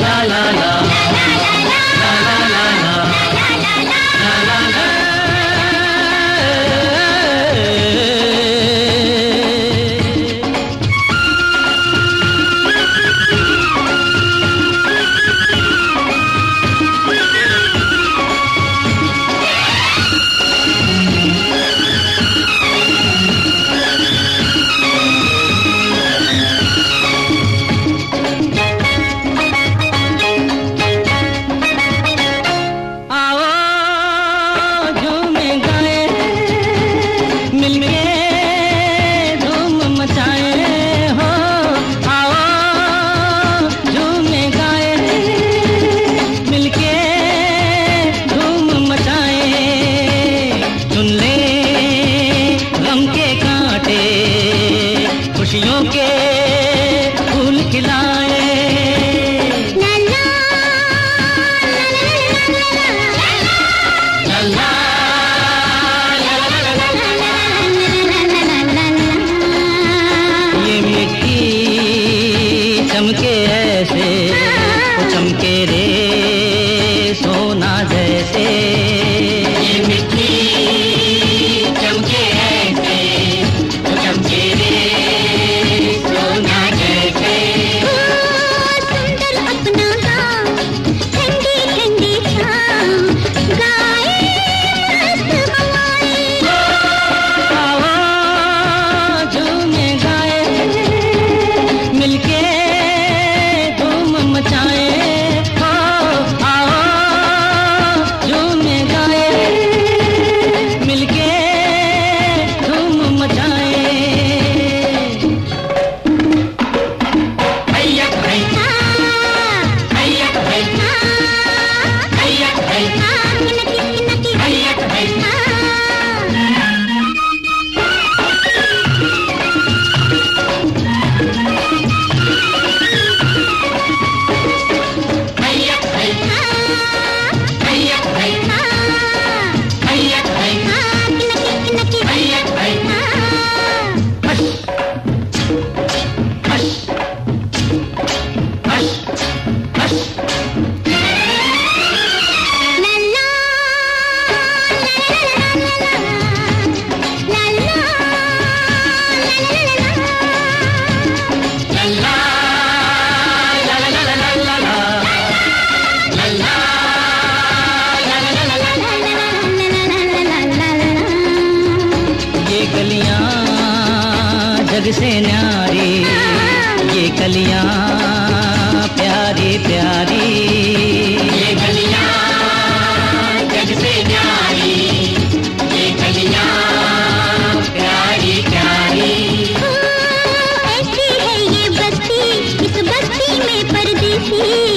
la la फूल खिलाए से न्यारी ये कलियाँ प्यारी प्यारी। ये गलियाँ जग से न्यारी ये गलियाँ प्यारी प्यारी। ऐसी है ये बस्ती इस बस्ती में परदेसी।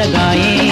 लगाएँ।